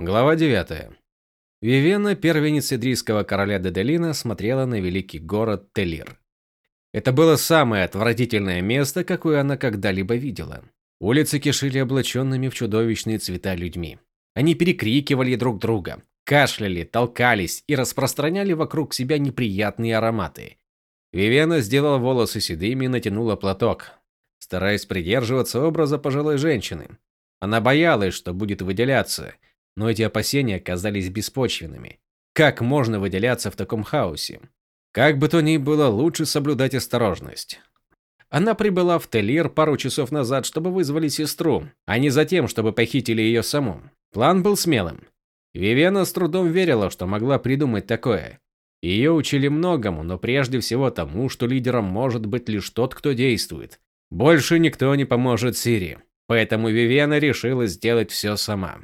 Глава 9. Вивена, первенец идрийского короля Деделина, смотрела на великий город Телир. Это было самое отвратительное место, какое она когда-либо видела. Улицы кишили облаченными в чудовищные цвета людьми. Они перекрикивали друг друга, кашляли, толкались и распространяли вокруг себя неприятные ароматы. Вивена сделала волосы седыми и натянула платок, стараясь придерживаться образа пожилой женщины. Она боялась, что будет выделяться – но эти опасения казались беспочвенными. Как можно выделяться в таком хаосе? Как бы то ни было, лучше соблюдать осторожность. Она прибыла в Телир пару часов назад, чтобы вызвали сестру, а не за тем, чтобы похитили ее саму. План был смелым. Вивена с трудом верила, что могла придумать такое. Ее учили многому, но прежде всего тому, что лидером может быть лишь тот, кто действует. Больше никто не поможет Сири. Поэтому Вивена решила сделать все сама.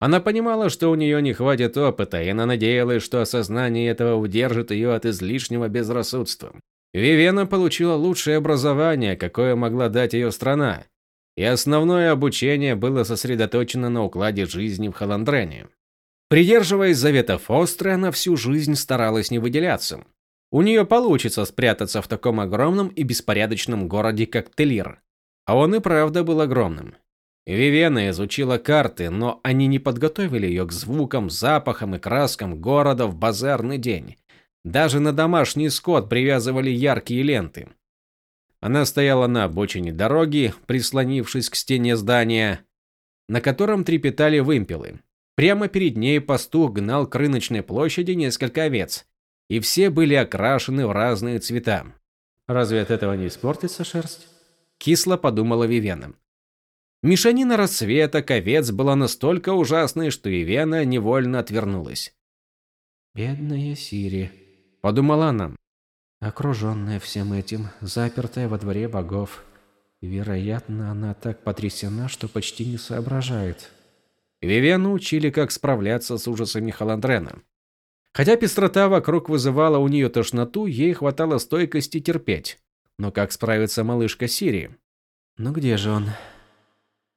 Она понимала, что у нее не хватит опыта, и она надеялась, что осознание этого удержит ее от излишнего безрассудства. Вивена получила лучшее образование, какое могла дать ее страна, и основное обучение было сосредоточено на укладе жизни в Халандрене. Придерживаясь завета Фостры, она всю жизнь старалась не выделяться. У нее получится спрятаться в таком огромном и беспорядочном городе, как Телир. А он и правда был огромным. Вивена изучила карты, но они не подготовили ее к звукам, запахам и краскам города в базарный день. Даже на домашний скот привязывали яркие ленты. Она стояла на обочине дороги, прислонившись к стене здания, на котором трепетали вымпелы. Прямо перед ней пастух гнал к рыночной площади несколько овец, и все были окрашены в разные цвета. «Разве от этого не испортится шерсть?» Кисло подумала Вивена. Мешанина рассветок овец была настолько ужасной, что Ивена невольно отвернулась. «Бедная Сири», – подумала она. «Окруженная всем этим, запертая во дворе богов. Вероятно, она так потрясена, что почти не соображает». Вивену учили, как справляться с ужасами Халандрена. Хотя пестрота вокруг вызывала у нее тошноту, ей хватало стойкости терпеть. Но как справится малышка Сири? «Ну где же он?»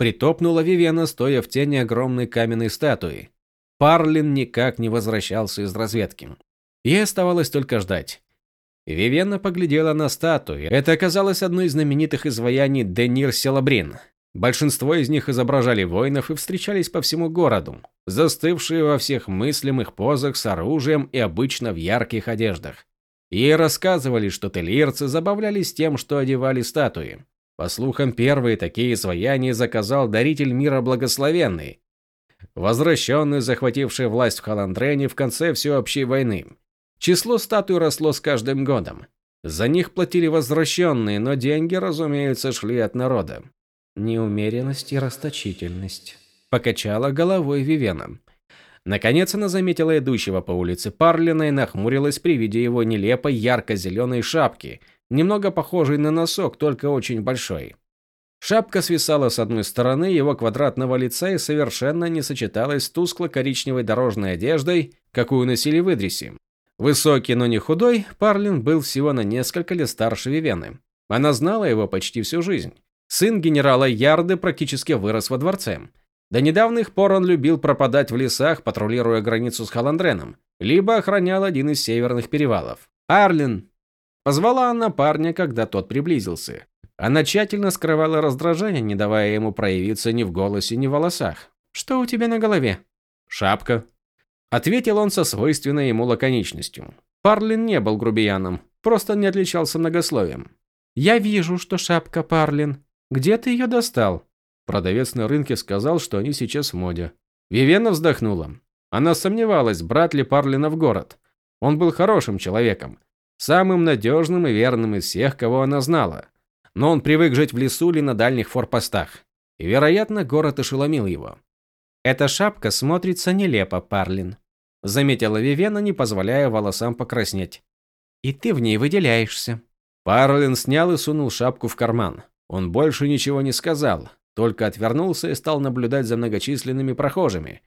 Притопнула Вивена, стоя в тени огромной каменной статуи. Парлин никак не возвращался из разведки. Ей оставалось только ждать. Вивена поглядела на статую. Это оказалось одной из знаменитых изваяний Денир Селабрин. Большинство из них изображали воинов и встречались по всему городу, застывшие во всех мыслимых позах с оружием и обычно в ярких одеждах. Ей рассказывали, что телирцы забавлялись тем, что одевали статуи. По слухам, первые такие изваяния заказал даритель мира благословенный, возвращенный, захвативший власть в Халандрене в конце всеобщей войны. Число статуй росло с каждым годом. За них платили возвращенные, но деньги, разумеется, шли от народа. Неумеренность и расточительность. Покачала головой Вивена. Наконец она заметила идущего по улице Парлина и нахмурилась при виде его нелепой ярко-зеленой шапки, немного похожий на носок, только очень большой. Шапка свисала с одной стороны его квадратного лица и совершенно не сочеталась с тускло-коричневой дорожной одеждой, какую носили в Идрисе. Высокий, но не худой, Парлин был всего на несколько лет старше Вивены. Она знала его почти всю жизнь. Сын генерала Ярды практически вырос во дворце. До недавних пор он любил пропадать в лесах, патрулируя границу с Халандреном, либо охранял один из северных перевалов. «Арлин, Позвала она парня, когда тот приблизился. Она тщательно скрывала раздражение, не давая ему проявиться ни в голосе, ни в волосах. «Что у тебя на голове?» «Шапка», – ответил он со свойственной ему лаконичностью. Парлин не был грубияном, просто не отличался многословием. «Я вижу, что шапка Парлин. Где ты ее достал?» Продавец на рынке сказал, что они сейчас в моде. Вивена вздохнула. Она сомневалась, брат ли Парлина в город. Он был хорошим человеком, самым надежным и верным из всех, кого она знала. Но он привык жить в лесу или на дальних форпостах. И, вероятно, город ошеломил его. «Эта шапка смотрится нелепо, Парлин», – заметила Вивена, не позволяя волосам покраснеть. «И ты в ней выделяешься». Парлин снял и сунул шапку в карман. Он больше ничего не сказал, только отвернулся и стал наблюдать за многочисленными прохожими.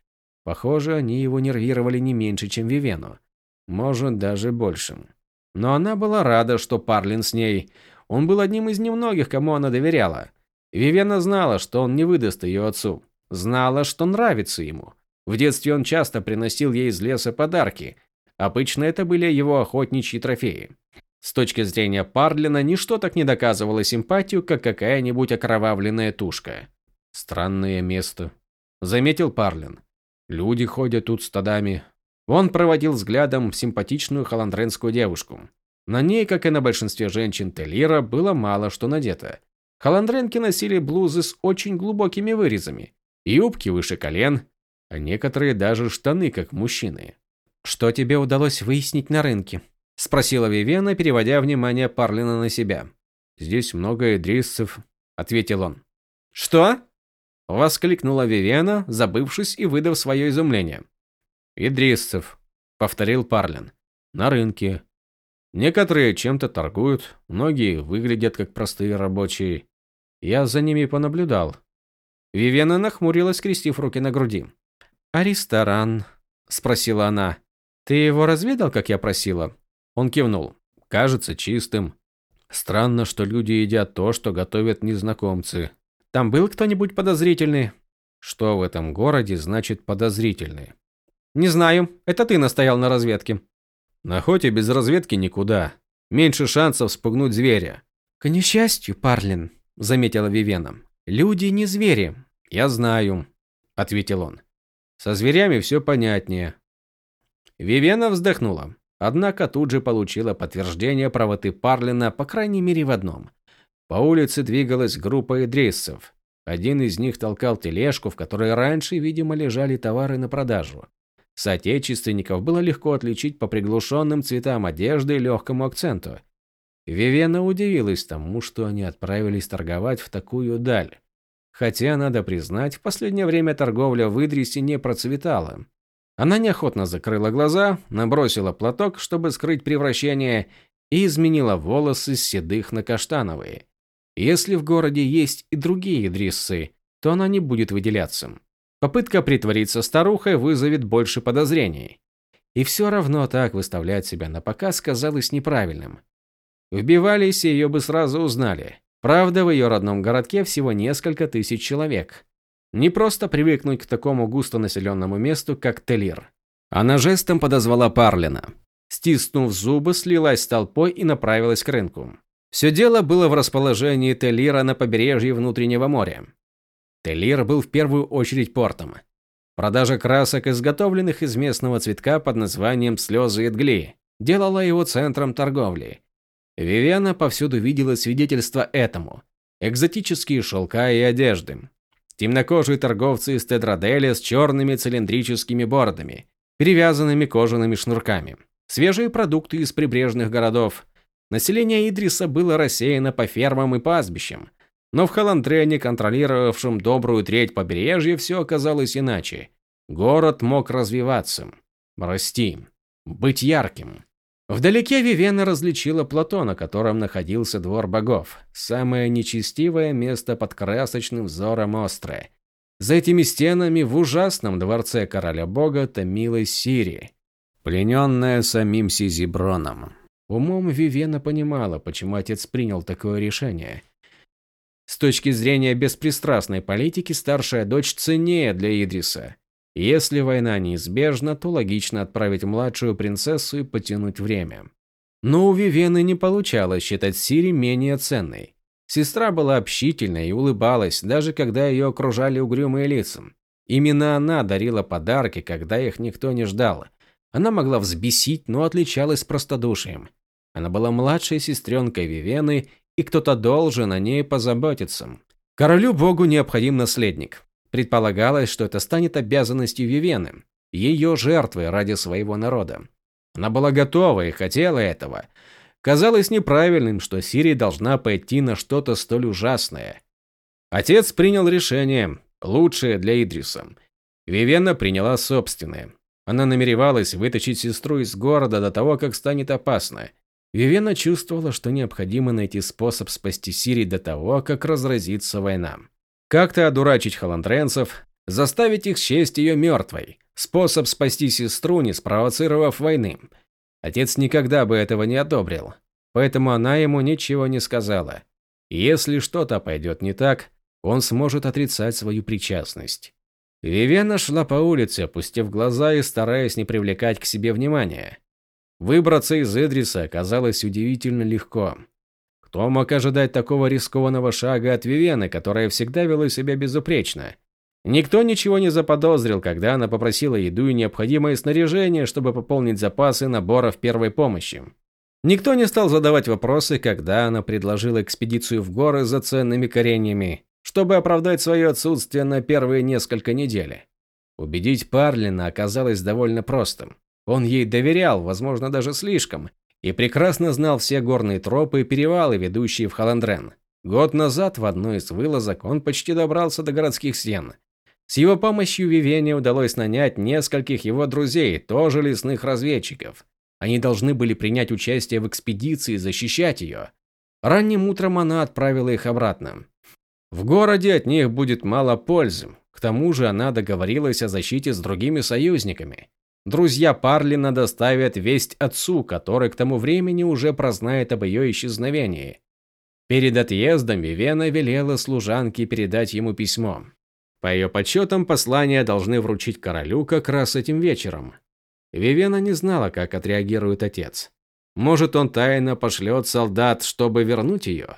Похоже, они его нервировали не меньше, чем Вивену. Может, даже большим. Но она была рада, что Парлин с ней. Он был одним из немногих, кому она доверяла. Вивена знала, что он не выдаст ее отцу. Знала, что нравится ему. В детстве он часто приносил ей из леса подарки. Обычно это были его охотничьи трофеи. С точки зрения Парлина, ничто так не доказывало симпатию, как какая-нибудь окровавленная тушка. Странное место, заметил Парлин. Люди ходят тут стадами. Он проводил взглядом симпатичную холандренскую девушку. На ней, как и на большинстве женщин Телира, было мало что надето. Холандренки носили блузы с очень глубокими вырезами, юбки выше колен, а некоторые даже штаны, как мужчины. «Что тебе удалось выяснить на рынке?» – спросила Вивена, переводя внимание Парлина на себя. «Здесь много идрисцев», – ответил он. «Что?» – воскликнула Вивена, забывшись и выдав свое изумление. «Идрисцев», – повторил Парлин. «На рынке. Некоторые чем-то торгуют, многие выглядят как простые рабочие. Я за ними понаблюдал». Вивена нахмурилась, скрестив руки на груди. «А ресторан?» – спросила она. «Ты его разведал, как я просила?» Он кивнул. «Кажется чистым. Странно, что люди едят то, что готовят незнакомцы. Там был кто-нибудь подозрительный?» «Что в этом городе значит подозрительный?» «Не знаю. Это ты настоял на разведке». «На охоте без разведки никуда. Меньше шансов спугнуть зверя». «К несчастью, Парлин», – заметила Вивена. «Люди не звери». «Я знаю», – ответил он. «Со зверями все понятнее. Вивена вздохнула, однако тут же получила подтверждение правоты Парлина, по крайней мере в одном. По улице двигалась группа идриссов. Один из них толкал тележку, в которой раньше, видимо, лежали товары на продажу. Соотечественников было легко отличить по приглушенным цветам одежды и легкому акценту. Вивена удивилась тому, что они отправились торговать в такую даль. Хотя, надо признать, в последнее время торговля в Идрисе не процветала. Она неохотно закрыла глаза, набросила платок, чтобы скрыть превращение, и изменила волосы с седых на каштановые. Если в городе есть и другие дриссы, то она не будет выделяться. Попытка притвориться старухой вызовет больше подозрений. И все равно так выставлять себя на показ казалось неправильным. Вбивались, и ее бы сразу узнали. Правда, в ее родном городке всего несколько тысяч человек. Не просто привыкнуть к такому густонаселенному месту, как Телир. Она жестом подозвала Парлина. Стиснув зубы, слилась с толпой и направилась к рынку. Все дело было в расположении Телира на побережье внутреннего моря. Телир был в первую очередь портом. Продажа красок, изготовленных из местного цветка под названием слезы Эдгли, делала его центром торговли. Вивиана повсюду видела свидетельства этому. Экзотические шелка и одежды, Темнокожие торговцы из Тедраделя с черными цилиндрическими бородами, перевязанными кожаными шнурками. Свежие продукты из прибрежных городов. Население Идриса было рассеяно по фермам и пастбищам. Но в Халандрене, контролировавшем добрую треть побережья, все оказалось иначе. Город мог развиваться, расти, быть ярким. Вдалеке Вивена различила плато, на котором находился двор богов, самое нечестивое место под красочным взором Остры. За этими стенами в ужасном дворце короля бога томилась Сири, плененная самим Сизиброном. Умом Вивена понимала, почему отец принял такое решение. С точки зрения беспристрастной политики, старшая дочь ценнее для Идриса. Если война неизбежна, то логично отправить младшую принцессу и потянуть время. Но у Вивены не получалось считать Сири менее ценной. Сестра была общительной и улыбалась, даже когда ее окружали угрюмые лица. Именно она дарила подарки, когда их никто не ждал. Она могла взбесить, но отличалась простодушием. Она была младшей сестренкой Вивены, и кто-то должен о ней позаботиться. Королю богу необходим наследник. Предполагалось, что это станет обязанностью Вивены, ее жертвой ради своего народа. Она была готова и хотела этого. Казалось неправильным, что Сирия должна пойти на что-то столь ужасное. Отец принял решение, лучшее для Идриса. Вивена приняла собственное. Она намеревалась вытащить сестру из города до того, как станет опасно. Вивена чувствовала, что необходимо найти способ спасти Сирий до того, как разразится война. Как-то одурачить холандренцев, заставить их счесть ее мертвой. Способ спасти сестру, не спровоцировав войны. Отец никогда бы этого не одобрил, поэтому она ему ничего не сказала. если что-то пойдет не так, он сможет отрицать свою причастность. Вивена шла по улице, опустив глаза и стараясь не привлекать к себе внимания. Выбраться из Идриса оказалось удивительно легко. Кто мог ожидать такого рискованного шага от Вивены, которая всегда вела себя безупречно? Никто ничего не заподозрил, когда она попросила еду и необходимое снаряжение, чтобы пополнить запасы наборов первой помощи. Никто не стал задавать вопросы, когда она предложила экспедицию в горы за ценными кореньями, чтобы оправдать свое отсутствие на первые несколько недель. Убедить Парлина оказалось довольно простым. Он ей доверял, возможно, даже слишком, и прекрасно знал все горные тропы и перевалы, ведущие в Халандрен. Год назад в одной из вылазок он почти добрался до городских стен. С его помощью Вивене удалось нанять нескольких его друзей, тоже лесных разведчиков. Они должны были принять участие в экспедиции и защищать ее. Ранним утром она отправила их обратно. В городе от них будет мало пользы. К тому же она договорилась о защите с другими союзниками. Друзья Парлина доставят весть отцу, который к тому времени уже прознает об ее исчезновении. Перед отъездом Вивена велела служанке передать ему письмо. По ее подсчетам, послание должны вручить королю как раз этим вечером. Вивена не знала, как отреагирует отец. Может, он тайно пошлет солдат, чтобы вернуть ее?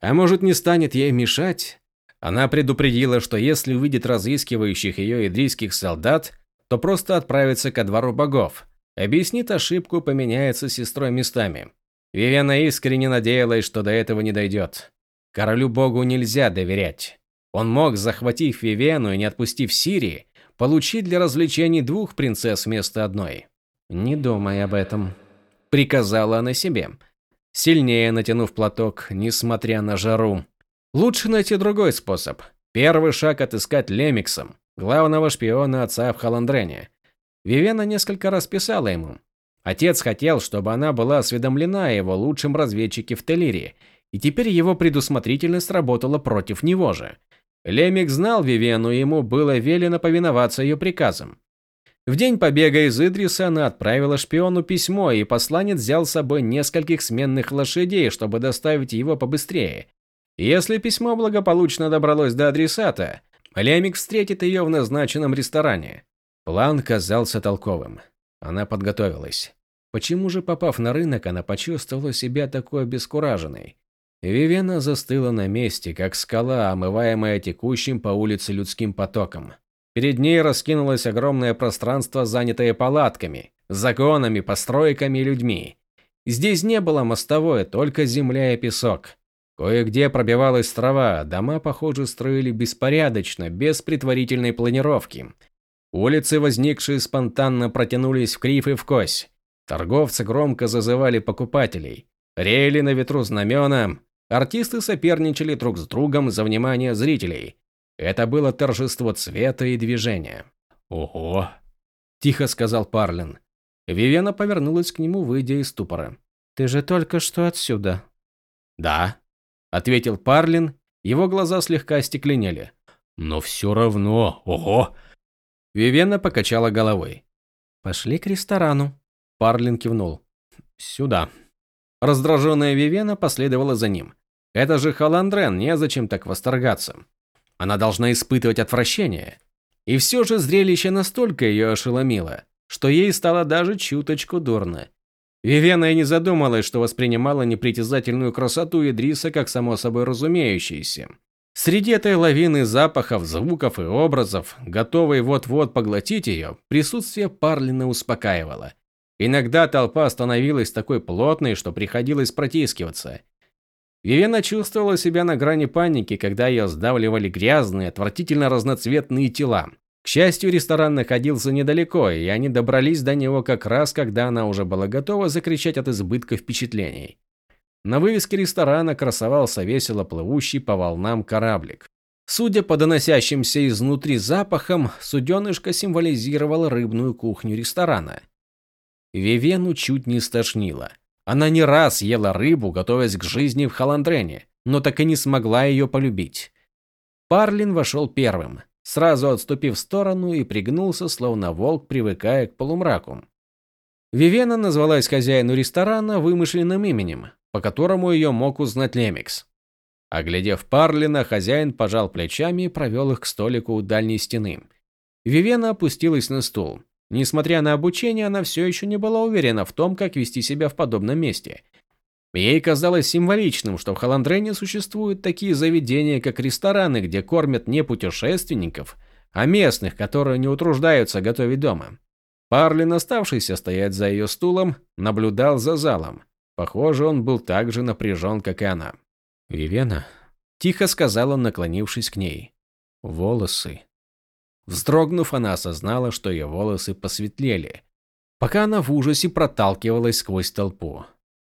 А может, не станет ей мешать? Она предупредила, что если увидит разыскивающих ее идрийских солдат, то просто отправится ко двору богов. Объяснит ошибку, поменяется с сестрой местами. Вивена искренне надеялась, что до этого не дойдет. Королю богу нельзя доверять. Он мог, захватив Вивену и не отпустив Сирии, получить для развлечений двух принцесс вместо одной. «Не думай об этом», – приказала она себе, сильнее натянув платок, несмотря на жару. Лучше найти другой способ. Первый шаг отыскать Лемиксом главного шпиона отца в Халандрене. Вивена несколько раз писала ему. Отец хотел, чтобы она была осведомлена о его лучшем разведчике в Телире, и теперь его предусмотрительность работала против него же. Лемик знал Вивену, и ему было велено повиноваться ее приказам. В день побега из Идриса она отправила шпиону письмо, и посланец взял с собой нескольких сменных лошадей, чтобы доставить его побыстрее. Если письмо благополучно добралось до адресата, Лемик встретит ее в назначенном ресторане. План казался толковым. Она подготовилась. Почему же, попав на рынок, она почувствовала себя такой обескураженной? Вивена застыла на месте, как скала, омываемая текущим по улице людским потоком. Перед ней раскинулось огромное пространство, занятое палатками, законами, постройками и людьми. Здесь не было мостовой, только земля и песок. Кое-где пробивалась трава, дома, похоже, строили беспорядочно, без предварительной планировки. Улицы, возникшие спонтанно, протянулись в крив и в кось. Торговцы громко зазывали покупателей. Реяли на ветру знамена. Артисты соперничали друг с другом за внимание зрителей. Это было торжество цвета и движения. «Ого!» – тихо сказал Парлин. Вивена повернулась к нему, выйдя из ступора. «Ты же только что отсюда». «Да», – ответил Парлин, его глаза слегка остекленели. «Но все равно, ого!» Вивена покачала головой. «Пошли к ресторану». Парлин кивнул. «Сюда». Раздраженная Вивена последовала за ним. Это же Халандрен, незачем так восторгаться. Она должна испытывать отвращение. И все же зрелище настолько ее ошеломило, что ей стало даже чуточку дурно. Вивена и не задумалась, что воспринимала непритязательную красоту Идриса как само собой разумеющееся. Среди этой лавины запахов, звуков и образов, готовой вот-вот поглотить ее, присутствие Парлина успокаивало. Иногда толпа становилась такой плотной, что приходилось протискиваться. Вивена чувствовала себя на грани паники, когда ее сдавливали грязные, отвратительно разноцветные тела. К счастью, ресторан находился недалеко, и они добрались до него как раз, когда она уже была готова закричать от избытка впечатлений. На вывеске ресторана красовался весело плывущий по волнам кораблик. Судя по доносящимся изнутри запахам, суденышко символизировало рыбную кухню ресторана. Вивену чуть не стошнило. Она не раз ела рыбу, готовясь к жизни в Халандрене, но так и не смогла ее полюбить. Парлин вошел первым сразу отступив в сторону и пригнулся, словно волк, привыкая к полумраку. Вивена назвалась хозяину ресторана вымышленным именем, по которому ее мог узнать Лемикс. Оглядев Парлина, хозяин пожал плечами и провел их к столику у дальней стены. Вивена опустилась на стул. Несмотря на обучение, она все еще не была уверена в том, как вести себя в подобном месте. Ей казалось символичным, что в Халандрене существуют такие заведения, как рестораны, где кормят не путешественников, а местных, которые не утруждаются готовить дома. Парлин, оставшийся стоять за ее стулом, наблюдал за залом. Похоже, он был так же напряжен, как и она. «Вивена?» – тихо сказал он, наклонившись к ней. «Волосы». Вздрогнув, она осознала, что ее волосы посветлели, пока она в ужасе проталкивалась сквозь толпу.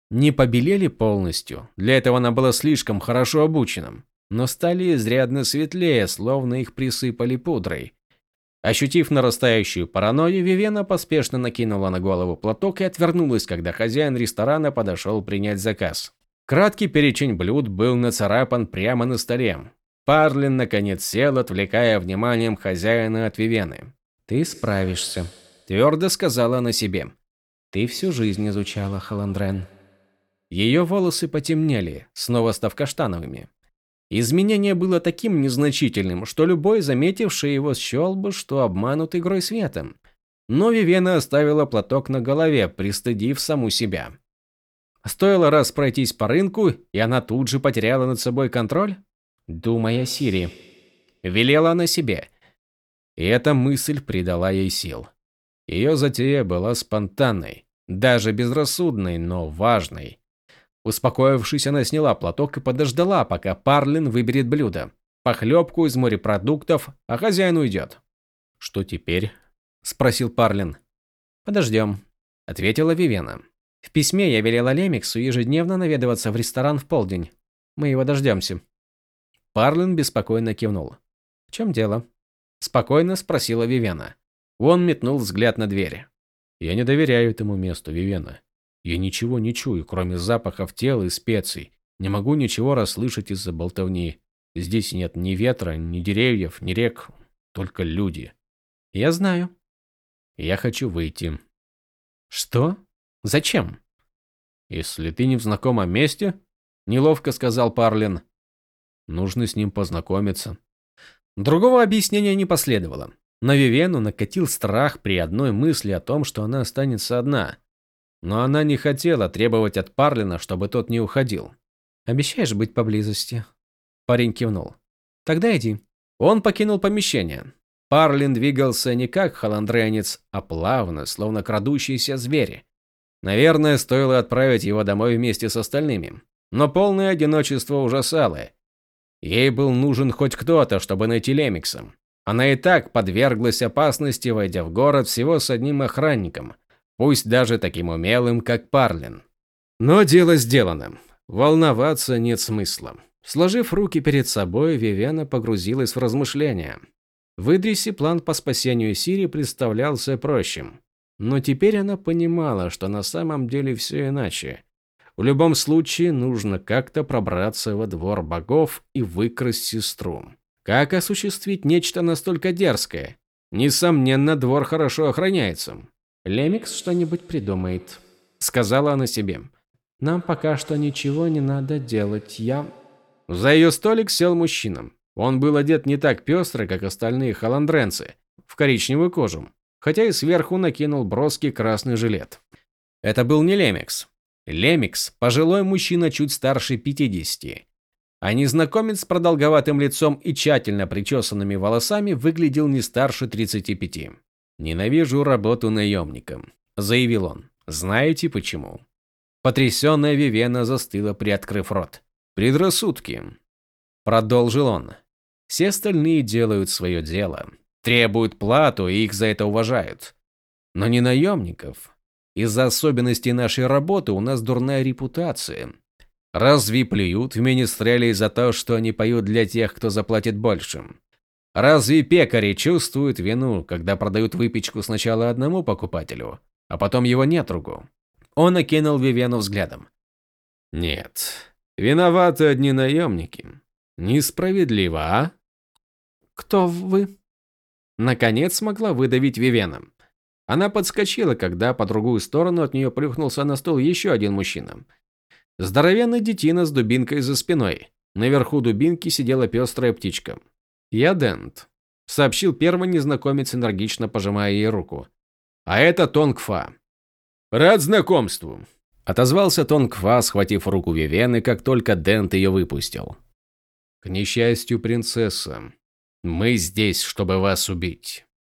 Не побелели полностью, для этого она была слишком хорошо обученным, но стали изрядно светлее, словно их присыпали пудрой. Ощутив нарастающую паранойю, Вивена поспешно накинула на голову платок и отвернулась, когда хозяин ресторана подошел принять заказ. Краткий перечень блюд был нацарапан прямо на столе. Парлин наконец сел, отвлекая вниманием хозяина от Вивены. «Ты справишься», – твердо сказала она себе. «Ты всю жизнь изучала Халандрен». Ее волосы потемнели, снова став каштановыми. Изменение было таким незначительным, что любой, заметивший его, счел бы, что обманут игрой светом. Но Вивена оставила платок на голове, пристыдив саму себя. Стоило раз пройтись по рынку, и она тут же потеряла над собой контроль? «Думай о Сири», – велела она себе. И эта мысль придала ей сил. Ее затея была спонтанной, даже безрассудной, но важной. Успокоившись, она сняла платок и подождала, пока Парлин выберет блюдо. Похлебку из морепродуктов, а хозяин уйдет. «Что теперь?» – спросил Парлин. «Подождем», – ответила Вивена. «В письме я велела Лемиксу ежедневно наведываться в ресторан в полдень. Мы его дождемся». Парлин беспокойно кивнул. «В чем дело?» Спокойно спросила Вивена. Он метнул взгляд на дверь. «Я не доверяю этому месту, Вивена. Я ничего не чую, кроме запахов тела и специй. Не могу ничего расслышать из-за болтовни. Здесь нет ни ветра, ни деревьев, ни рек, только люди. Я знаю. Я хочу выйти. Что? Зачем? Если ты не в знакомом месте, неловко сказал Парлин, Нужно с ним познакомиться. Другого объяснения не последовало. На Вивену накатил страх при одной мысли о том, что она останется одна. Но она не хотела требовать от Парлина, чтобы тот не уходил. «Обещаешь быть поблизости?» Парень кивнул. «Тогда иди». Он покинул помещение. Парлин двигался не как холандренец, а плавно, словно крадущийся зверь. Наверное, стоило отправить его домой вместе с остальными. Но полное одиночество ужасало. Ей был нужен хоть кто-то, чтобы найти Лемикса. Она и так подверглась опасности, войдя в город всего с одним охранником, пусть даже таким умелым, как Парлин. Но дело сделано. Волноваться нет смысла. Сложив руки перед собой, Вивена погрузилась в размышления. В Идрисе план по спасению Сири представлялся проще. Но теперь она понимала, что на самом деле все иначе. В любом случае, нужно как-то пробраться во двор богов и выкрасть сестру. Как осуществить нечто настолько дерзкое? Несомненно, двор хорошо охраняется. «Лемикс что-нибудь придумает», — сказала она себе. «Нам пока что ничего не надо делать, я...» За ее столик сел мужчина. Он был одет не так пестро, как остальные холандренцы, в коричневую кожу, хотя и сверху накинул броский красный жилет. Это был не Лемикс. Лемикс – пожилой мужчина чуть старше 50. А незнакомец с продолговатым лицом и тщательно причесанными волосами выглядел не старше 35. «Ненавижу работу наемником», – заявил он. «Знаете почему?» Потрясенная Вивена застыла, приоткрыв рот. «Предрассудки», – продолжил он. «Все остальные делают свое дело, требуют плату, и их за это уважают. Но не наемников. Из-за особенностей нашей работы у нас дурная репутация. Разве плюют в министрелей за то, что они поют для тех, кто заплатит больше? Разве пекари чувствуют вину, когда продают выпечку сначала одному покупателю, а потом его недругу? Он окинул Вивену взглядом. Нет, виноваты одни наемники. Несправедливо, а? Кто вы? Наконец смогла выдавить Вивена. Она подскочила, когда по другую сторону от нее плюхнулся на стол еще один мужчина. Здоровенный детина с дубинкой за спиной. Наверху дубинки сидела пестрая птичка. «Я Дент», сообщил первый незнакомец, энергично пожимая ей руку. А это Тонгфа. Рад знакомству, отозвался Тонгфа, схватив руку Вивены, как только Дент ее выпустил. К несчастью, принцесса, мы здесь, чтобы вас убить.